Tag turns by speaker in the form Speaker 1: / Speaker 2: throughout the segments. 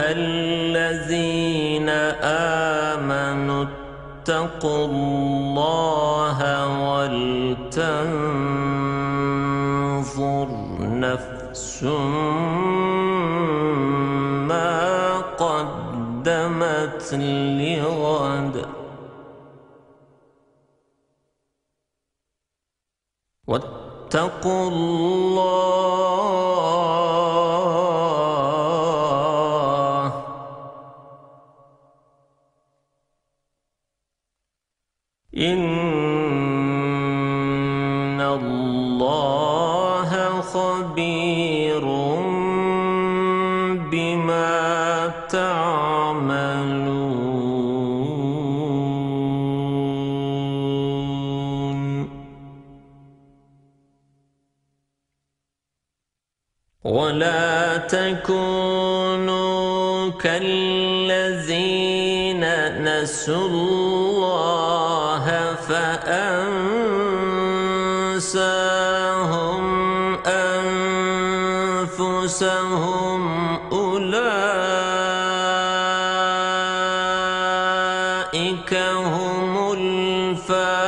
Speaker 1: الذين آمنوا اتقوا الله ولتنظر نفس ما قدمت لغد واتقوا الله خبير بما تعملون. ولا تكونوا كالذين نسوا الله فأنساهم. أنفسهم أولئك هم الفاسقون.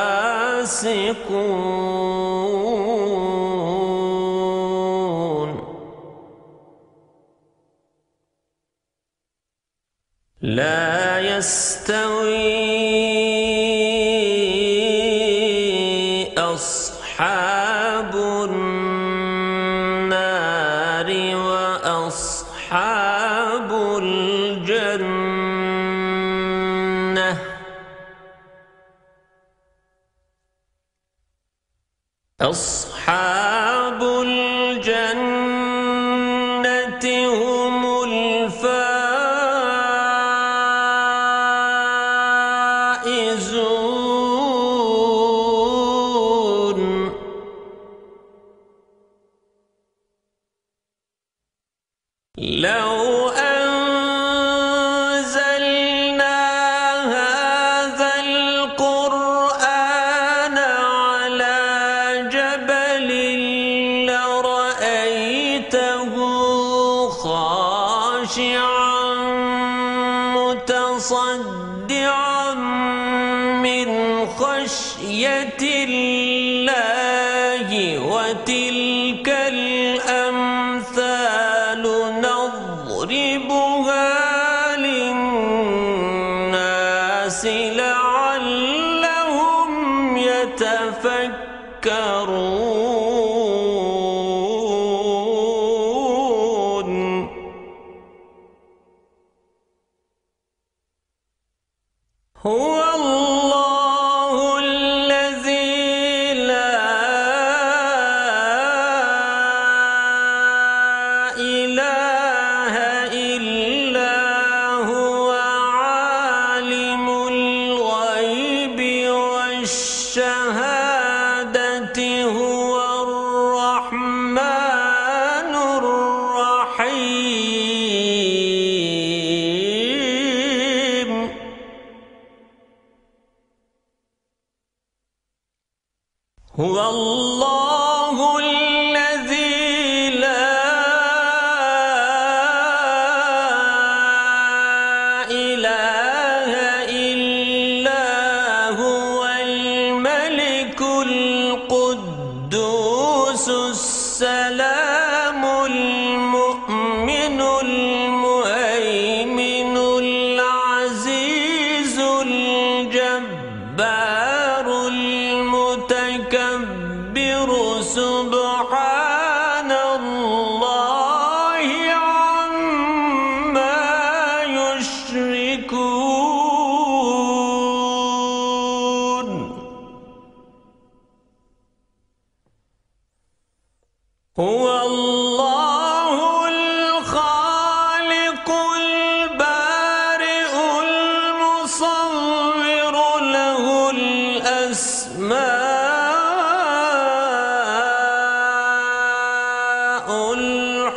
Speaker 1: لا يستوي أصحاب الجنة هم الفائزون. لو لرأيته خاشعا متصدعا من خشية الله وتلك الأمثال نضربها للناس لعلهم يتفكرون. والشهادة هو الرحمن الرحيم. هو الله الذي لا إله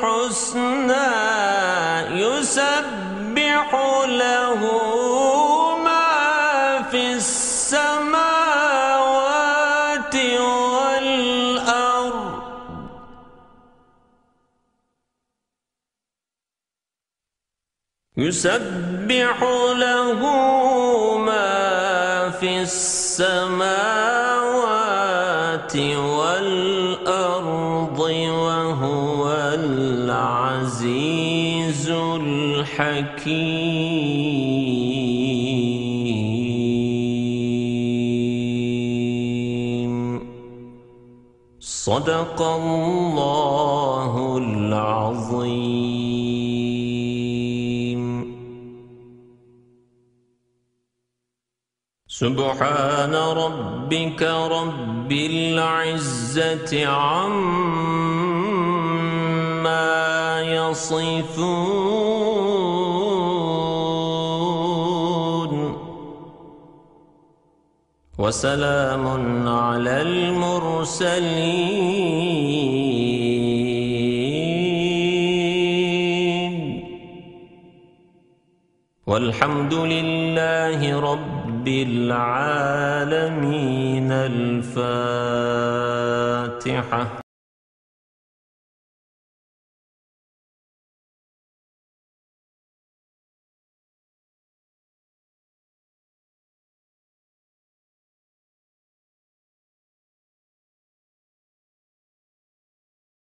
Speaker 1: الحسنى يسبح له ما في السماوات والأرض. يسبح له ما في السماوات والأرض. الحكيم. صدق الله العظيم. سبحان ربك رب العزة عما يصفون وسلام على المرسلين. والحمد لله رب العالمين. الفاتحة.